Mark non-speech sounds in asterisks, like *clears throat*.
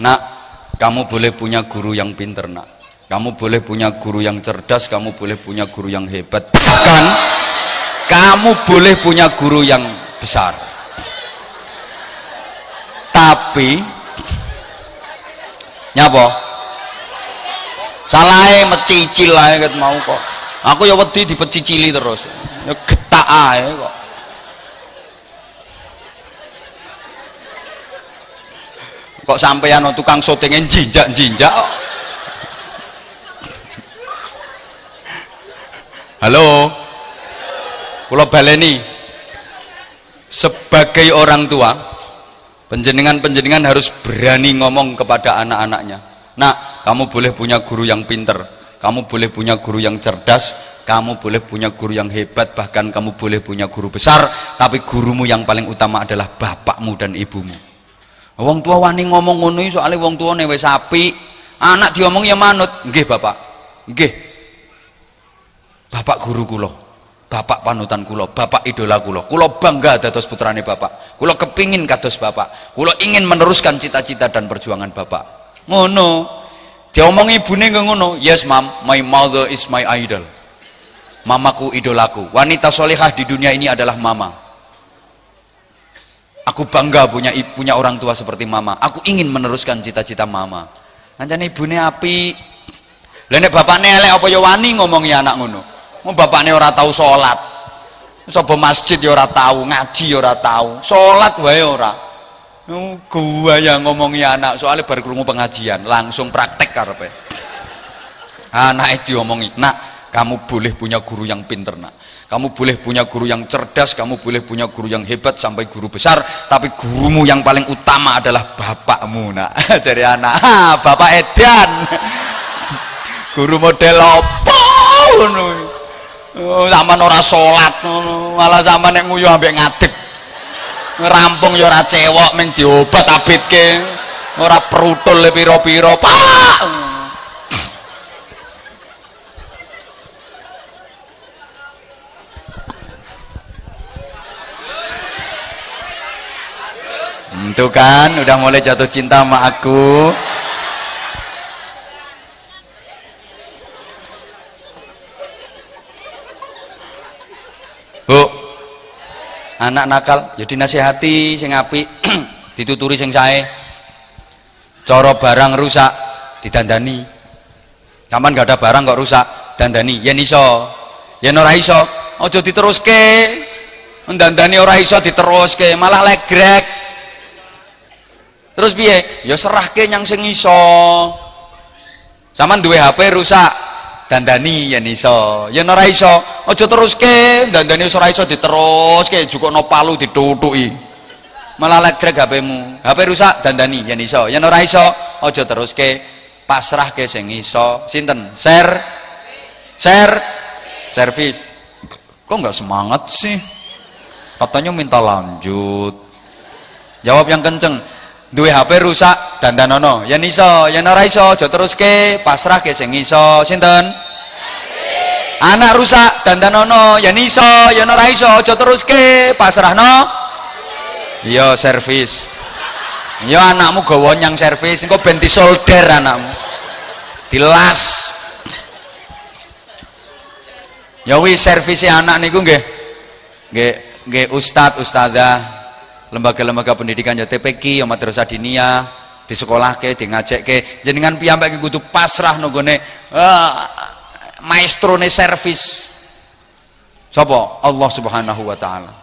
nak kamu boleh punya guru yang pinter nak. Kamu boleh punya guru yang cerdas kamu boleh punya guru yang hebat. Bahkan kamu boleh punya guru yang besar. Tapi nyapa? Salah mecicil ket mau kok. Aku ya wedi dipecicili terus. Ya getak ae kok kok sampeyan tukang syutingin jinjak-jinjak kok? Halo? Kula baleni. Sebagai orang tua penjenengan-penjenengan harus berani ngomong kepada anak-anaknya. Nah kamu boleh punya guru yang pinter kamu boleh punya guru yang cerdas kamu boleh punya guru yang hebat bahkan kamu boleh punya guru besar tapi gurumu yang paling utama adalah bapakmu dan ibumu Wong tua wani ngomong ngono soalnya wong tua wis sapi Anak diomong ya manut. Nggih, Bapak. Nggih. Bapak guru kula. Bapak panutan kula, bapak idola kula. Kula bangga dados putrane bapak. Kula kepingin kados bapak. Kula ingin meneruskan cita-cita dan perjuangan bapak. Ngono. Diomong ibune nggak ngono. Yes, ma'am. My mother is my idol. Mamaku idolaku. Wanita solehah di dunia ini adalah mama. Aku bangga punya punya orang tua seperti mama. Aku ingin meneruskan cita-cita mama. Ancane ibune api. Lah nek bapakne elek apa ya wani ngomongi anak ngono. Mau bapakne ora tahu salat. Sapa masjid ya ora tahu, ngaji ya ora tahu, salat wae ora. Gua yang ngomongi anak soalnya baru krungu pengajian, langsung praktek karepe. Anak itu diomongi, "Nak, kamu boleh punya guru yang pinter, Nak." Kamu boleh punya guru yang cerdas, kamu boleh punya guru yang hebat sampai guru besar, tapi gurumu yang paling utama adalah bapakmu, nak. *laughs* Jadi anak, ha, bapak Edian. *laughs* Guru model opo. Oh, zaman ora ngono, malah zaman nek nguyuh ambek ngadeg. Ngerampung ya ora cewek ming diobat abitke. Ora perutul pira-pira, Pak. Itu kan udah mulai jatuh cinta sama aku. Bu. Anak nakal jadi ya nasihati sing apik, *clears throat* dituturi sing sae. Cara barang rusak didandani. Kapan gak ada barang kok rusak, dandani. Yen iso, yen ora iso, aja diteruske. Ndandani ora iso diteruske, malah legrek terus piye? Ya serahke nyang sing iso. Sampean duwe HP rusak. Dandani yen iso. Yen ora iso aja teruske. Dandani ora iso diteruske no palu ditutuki malah legrek HP-mu HP rusak dandani yen iso. Yen ora iso aja teruske. Pasrahke sing iso. Sinten? Share. Share. Servis kok nggak semangat sih? Katanya minta lanjut. Jawab yang kenceng duwe HP rusak dandanono yen iso yen ora iso aja teruske pasrah ke sing iso. Sinten? Anak rusak dandanono yen iso yen ora iso aja teruske pasrahno iya servis. Iya anakmu gawa nyang servis. Engko ben disolder anakmu. Dilas. Ya wis servis anak niku nggih. Nggih nggih ustad ustadzah lembaga-lembaga pendidikan ya TPQ ya madrasah diniyah di sekolah ke di ngajak ke jenengan piyambak kudu pasrah nunggone uh, maestro ne servis. Sapa? Allah Subhanahu wa taala